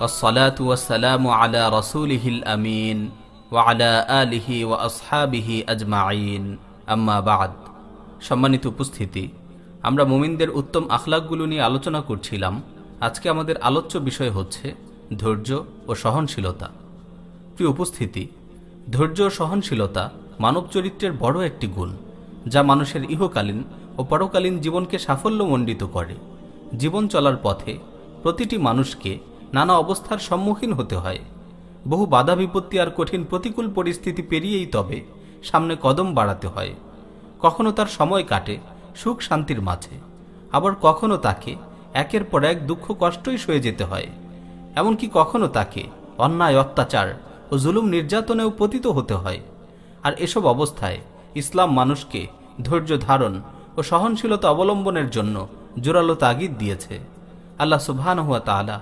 والصلاة والسلام على رسوله الأمين وعلى آله وأصحابه أجمعين أما بعد সম্মানিত উপস্থিতি আমরা মুমিনদের উত্তম আখলাকগুলো নিয়ে আলোচনা করছিলাম আজকে আমাদের আলোচ্য বিষয় হচ্ছে ধৈর্য ও সহনশীলতা প্রিয় উপস্থিতি ধৈর্য ও সহনশীলতা মানব চরিত্রের বড় একটি গুণ যা মানুষের ইহকালীন ও পরকালীন জীবনকে সাফল্যমণ্ডিত করে জীবন চলার পথে প্রতিটি মানুষকে নানা অবস্থার সম্মুখীন হতে হয়। বহু বাধা বিপত্তি আর কঠিন প্রতিকূল পরিস্থিতি পেরিয়েই তবে সামনে কদম বাড়াতে হয়। কখনো তার সময় কাটে, সুখ শান্তির মাঝে। আবার কখনো তাকে একের পর এক দুঃখ কষ্টই সয়ে যেতে হয়। এমনকি কখনো তাকে অন্যায়, অত্যাচার ও জুলুম নির্যাতনেও পতিত হতে হয়। আর এসব অবস্থায় ইসলাম মানুষকে ধৈর্য ধারণ ও সহনশীলতা অবলম্বনের জন্য জোরালো তাগিদ দিয়েছে। আল্লাহ সুবহান হুয়া তালা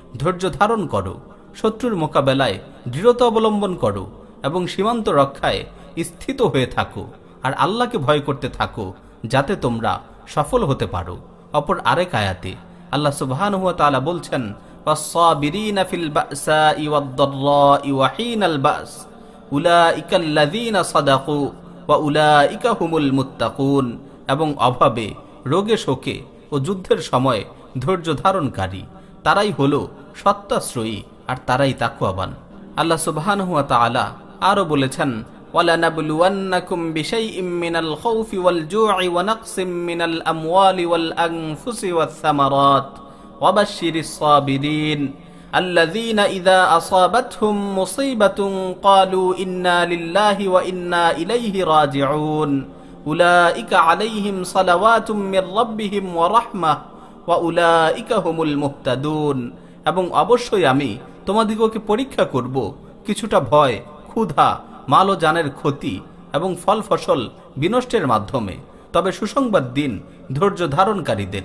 ধৈর্য ধারণ করো, শত্রুর মোকাবেলায় দৃঢ়তা অবলম্বন করো এবং সীমান্ত রক্ষায় স্থিত হয়ে থাকো আর আল্লাহকে ভয় করতে থাকো যাতে তোমরা সফল হতে পারো। অপর আরেক আয়াতে আল্লাহ সুবহান হুয়া তালা বলছেন এবং অভাবে, রোগে শোকে ও যুদ্ধের সময় ধৈর্য ধারণকারী। তারাই হল সত্যাশ্রয়ী আর তারাই তাকুয়াবান আল্লাহ সুবহানাহু ওয়া তাআলা আরো বলেছেন ولنبلونكم بشيء من الخوف والجوع ونقص من الأموال والأنفس والثمرات وبشر الصابرين الذين إذا أصابتهم مصيبة قالوا إنا لله وإنا إليه راجعون أولئك عليهم صلوات من ربهم এবং অবশ্যই আমি তোমাদিগকে পরীক্ষা করব কিছুটা ভয়, ক্ষুধা, মাল ও জানের ক্ষতি এবং ফল ফসল বিনষ্টের মাধ্যমে। তবে সুসংবাদ দিন ধৈর্য ধারণকারীদের।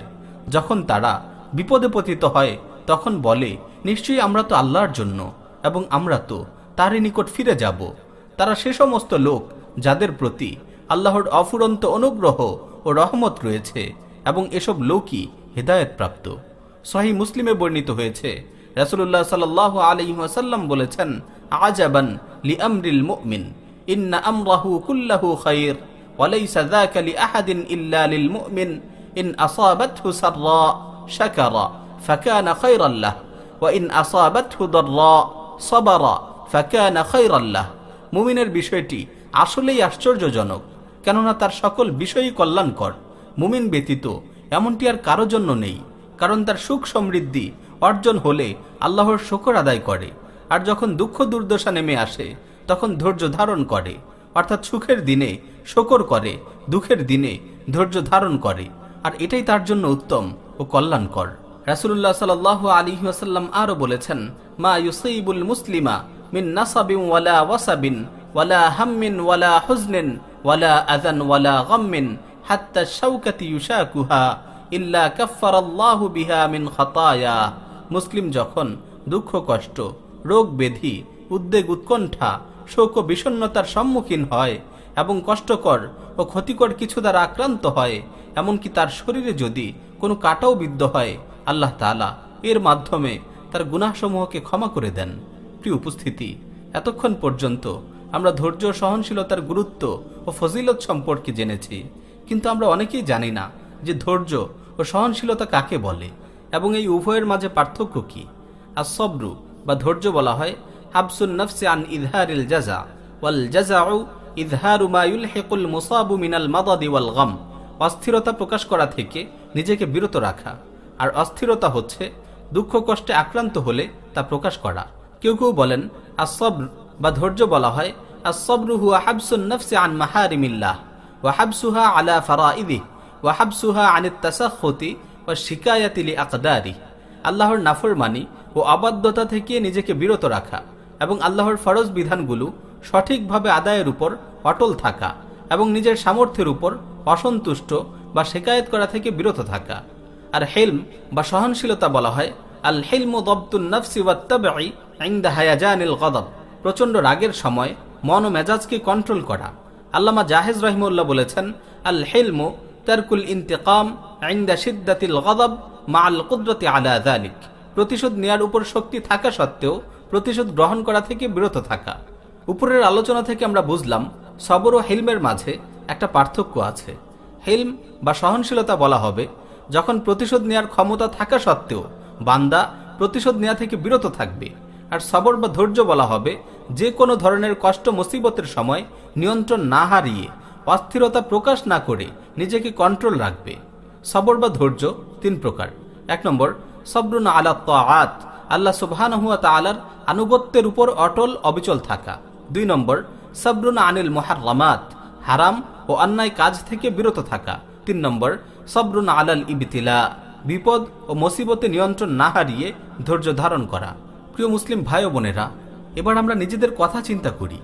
যখন তারা বিপদে পতিত হয়, তখন বলে, নিশ্চয়ই আমরা তো আল্লাহর জন্য এবং আমরা তো তারই নিকট ফিরে যাব। তারা সে সমস্ত লোক যাদের প্রতি আল্লাহর অফুরন্ত অনুগ্রহ ও রহমত রয়েছে এবং এসব লোকই হেদায়তপ্রাপ্ত। সহি মুসলিমে বর্ণিত হয়েছে রাসুল্লাহ সাল্লাহ আলহিহাসাল্লাম বলেছেন, আজাবান লি আমরিল মুমিন, ইন্না আমরাহু কুল্লাহু খাইর ওয়ালাই যাকা লি আহাদিন ইল্লা লিল মুমিন, ইন আসাবাতহু সাররা শাকারা ফাকানা খাইরাল আল্লাহ ওয়া ইন আসাবাতহু দাররা সাবারা ফাকানা খাইরাল আল্লাহ মুমিনের বিষয়টি আসলেই আশ্চর্যজনক, কেননা তার সকল বিষয়ই কল্যাণকর। মুমিন ব্যতীত এমনটি আর কারও জন্য নেই, কারণ তার সুখ সমৃদ্ধি অর্জন হলে আল্লাহর শকর আদায় করে, আর যখন দুঃখ দুর্দশা নেমে আসে, তখন ধৈর্য ধারণ করে, অর্থাৎ সুখের দিনে শকর করে, দুঃখের দিনে ধৈর্য ধারণ করে, আর এটাই তার জন্য উত্তম ও কল্যাণকর। রাসুল্লাহ সাল আলী আসাল্লাম আরও বলেছেন, মা ইউসইবুল মুসলিমা মিন নাসাবিন ওয়ালা ওয়াসাবিন, ওয়ালা হাম্মিন ওয়ালা হুজনিন, ওয়ালা আজান ওয়ালা গাম্মিন মুসলিম যখন দুঃখ, কষ্ট, রোগ ব্যাধি উদ্বেগ, উৎকণ্ঠা, শোক ও বিষণ্নতার সম্মুখীন হয় এবং কষ্টকর ও ক্ষতিকর কিছু দ্বারা আক্রান্ত হয়, এমনকি তার শরীরে যদি কোনো কাটাও বিদ্ধ হয়, আল্লাহ তালা এর মাধ্যমে তার গুনাহসমূহকে ক্ষমা করে দেন। প্রিয় উপস্থিতি, এতক্ষণ পর্যন্ত আমরা ধৈর্য, সহনশীলতার গুরুত্ব ও ফজিলত সম্পর্কে জেনেছি। কিন্তু আমরা অনেকেই জানি না যে ধৈর্য ও সহনশীলতা কাকে বলে এবং এই উভয়ের মাঝে পার্থক্য কি। আর সবরু বা ধৈর্য বলা হয়, হাবসুন নফসে আন ইজহারিল জাজা ওয়াল জাজাউ ইজহারু মা ইউলহিকুল মুসাবু মিনাল মাদাদি ওয়াল গম। অস্থিরতা প্রকাশ করা থেকে নিজেকে বিরত রাখা। আর অস্থিরতা হচ্ছে দুঃখ কষ্টে আক্রান্ত হলে তা প্রকাশ করা। কেউ কেউ বলেন আসবর বা ধৈর্য বলা হয় আসবরু হুয়া হাবসুন নফসে আন মাহারিমিল্লাহ। ওয়া হাবসুহা আলা ফারাইদিহ, ওয়া হাবসুহা আনিত তাসাখতি ওয়া শিকায়াতিলি আকদারি আল্লাহর নাফরমানি ও ও অবাধ্যতা থেকে নিজেকে বিরত রাখা এবং আল্লাহর ফরজ বিধানগুলো সঠিকভাবে আদায়ের উপর অটল থাকা এবং নিজের সামর্থ্যের উপর অসন্তুষ্ট বা শেকায়ত করা থেকে বিরত থাকা। আর হেলম বা সহনশীলতা বলা হয়, আল হেলম দবতুন নফসি ওয়াত্তাবাই ইনদা হায়াজানিল গদব, প্রচণ্ড রাগের সময় মন ও মেজাজকে কন্ট্রোল করা। আল্লামা জাহেজ রহিমুল্লাহ বলেছেন আল হেলমু তারকুল ইন্তেকাম আইন্দা সিদ্দাতিল গদব মা আল কুদরতি আলা দালিক প্রতিশোধ নেয়ার উপর শক্তি থাকা সত্ত্বেও, প্রতিশোধ গ্রহণ করা থেকে বিরত থাকা। উপরের আলোচনা থেকে আমরা বুঝলাম, সবর ও হেলমের মাঝে একটা পার্থক্য আছে। হেলম বা সহনশীলতা বলা হবে, যখন প্রতিশোধ নেয়ার ক্ষমতা থাকা সত্ত্বেও, বান্দা প্রতিশোধ নেয়া থেকে বিরত থাকবে। আর সবর বা ধৈর্য বলা হবে, যে কোনো ধরনের কষ্ট মুসিবতের সময় নিয়ন্ত্রণ না হারিয়ে, অস্থিরতা প্রকাশ না করে নিজেকে কন্ট্রোল রাখবে। সবর বা ধৈর্য তিন প্রকার। এক নম্বর, সবরুন আলা তাআত, আল্লাহ সুবহানাহুয়া তাআলার আনুগত্যের উপর অটল, অবিচল থাকা। দুই নম্বর, সবরুন আনিল মুহাররামাত, হারাম ও অন্যায় কাজ থেকে বিরত থাকা। তিন নম্বর, সবরুন আলাল ইবতিলা, বিপদ ও মুসিবতে নিয়ন্ত্রণ না হারিয়ে ধৈর্য ধারণ করা। প্রিয় মুসলিম ভাই ও বোনেরা, এবার আমরা নিজেদের কথা চিন্তা করি।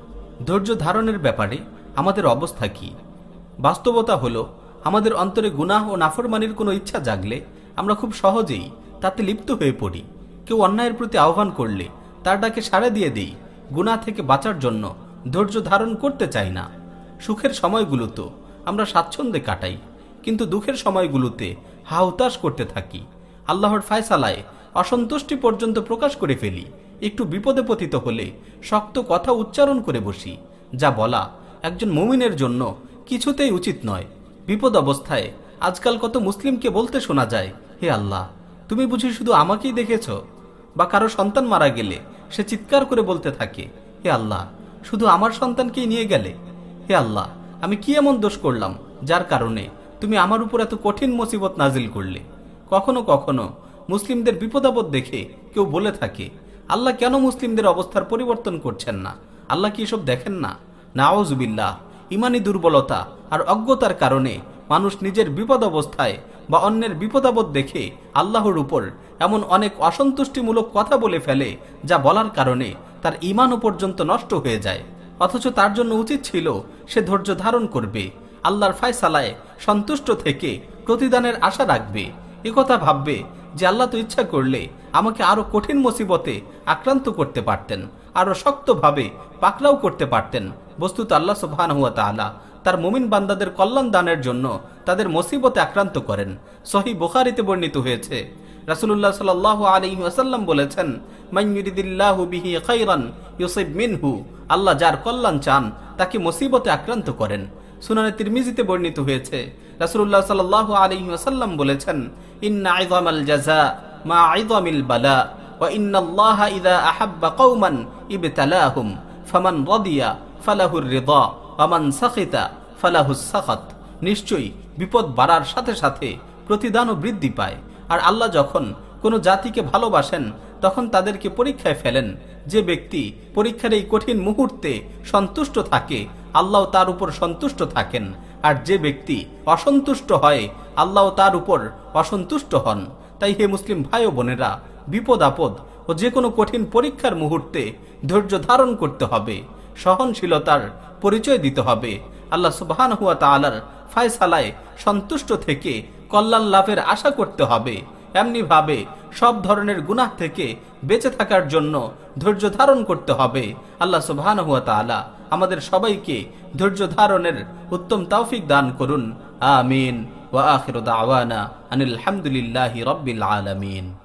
ধৈর্য ধারণের ব্যাপারে আমাদের অবস্থা কি? বাস্তবতা হলো, আমাদের অন্তরে গুনাহ ও নাফরমানির কোনো ইচ্ছা জাগলে আমরা খুব সহজেই তাতে লিপ্ত হয়ে পড়ি। কেউ অন্যায়ের প্রতি আহ্বান করলে তার ডাকে সাড়া দিয়ে দেই, গুনাহ থেকে বাঁচার জন্য ধৈর্য ধারণ করতে চাই না। সুখের সময়গুলোতে আমরা স্বাচ্ছন্দ্যে কাটাই, কিন্তু দুঃখের সময়গুলোতে হাহুতাশ করতে থাকি। আল্লাহর ফায়সালায় অসন্তুষ্টি পর্যন্ত প্রকাশ করে ফেলি। একটু বিপদে পতিত হলে শক্ত কথা উচ্চারণ করে বসি, যা বলা একজন মুমিনের জন্য কিছুতেই উচিত নয়। বিপদ অবস্থায় আজকাল কত মুসলিমকে বলতে শোনা যায়, হে আল্লাহ, তুমি বুঝি শুধু আমাকেই দেখেছ? বা কারও সন্তান মারা গেলে সে চিৎকার করে বলতে থাকে, হে আল্লাহ, শুধু আমার সন্তানকেই নিয়ে গেলে? হে আল্লাহ, আমি কি এমন দোষ করলাম, যার কারণে তুমি আমার উপর এত কঠিন মুসিবত নাজিল করলে? কখনো কখনো মুসলিমদের বিপদাপদ দেখে কেউ বলে থাকে, আল্লাহ কেন মুসলিমদের অবস্থার পরিবর্তন করছেন না? আল্লাহ কি এসব দেখেন না? নাওজুবিল্লাহ ইমানি দুর্বলতা আর অজ্ঞতার কারণে মানুষ নিজের বিপদ অবস্থায় বা অন্যের বিপদাবদ দেখে আল্লাহর উপর এমন অনেক অসন্তুষ্টিমূলক কথা বলে ফেলে, যা বলার কারণে তার ইমানও পর্যন্ত নষ্ট হয়ে যায়। অথচ তার জন্য উচিত ছিল সে ধৈর্য ধারণ করবে, আল্লাহর ফায়সালায় সন্তুষ্ট থেকে প্রতিদানের আশা রাখবে একথা ভাববে যে আল্লাহ তো ইচ্ছা করলে আমাকে আরও কঠিন মুসিবতে আক্রান্ত করতে পারতেন, আরও শক্তভাবে পাকড়াও করতে পারতেন। বস্তুত আল্লাহ সুবহান হুয়া তাআলা তার মুমিন বান্দাদের কল্যাণ দানের জন্য তাদের মুসিবতে আক্রান্ত করেন। সহি বুখারিতে বর্ণিত হয়েছে, রাসূলুল্লাহ সাল্লাল্লাহু আলাইহি ওয়াসাল্লাম বলেছেন, মান মিনহু আল্লাহ যার কল্যাণ চান, তাকে মুসিবতে আক্রান্ত করেন। সুনানে তিরমিজিতে বর্ণিত হয়েছে, রাসূলুল্লাহ সাল্লাল্লাহু আলাইহি ওয়াসাল্লাম বলেছেন ইন্না আইযামাল জাযা মা আইযামিল বালা ওয়া ইন্নাল্লাহা ইযা আহাব্বা কওমান ইবতালাহুম ফামান রাদিয়া ফালাহুর সাখাত নিশ্চয়ই বিপদ বাড়ার সাথে সাথে প্রতিদানও বৃদ্ধি পায়। আর আল্লাহ যখন কোনো জাতিকে ভালোবাসেন তখন তাদেরকে পরীক্ষায় ফেলেন। যে ব্যক্তি পরীক্ষার এই কঠিন মুহূর্তে সন্তুষ্ট থাকে, আল্লাহ তার উপর সন্তুষ্ট থাকেন। আর যে ব্যক্তি অসন্তুষ্ট হয়, আল্লাহ তার উপর অসন্তুষ্ট হন। তাই হে মুসলিম ভাই বোনেরা, বিপদ আপদ ও যে কোনো কঠিন পরীক্ষার মুহূর্তে ধৈর্য ধারণ করতে হবে, সহনশীলতার পরিচয় দিতে হবে। আল্লাহ সুবহান হুয়া তালার ফায়সালায় সন্তুষ্ট থেকে কল্যাণ লাভের আশা করতে হবে। এমনি ভাবে সব ধরনের গুনাহ থেকে বেঁচে থাকার জন্য ধৈর্য ধারণ করতে হবে। আল্লাহ সুবহান হুয়া তালা আমাদের সবাইকে ধৈর্য ধারণের উত্তম তৌফিক দান করুন। আমিন। ওয়া আখিরু দাওয়ানা আনিল হামদুলিল্লাহি রব্বিল আলামিন।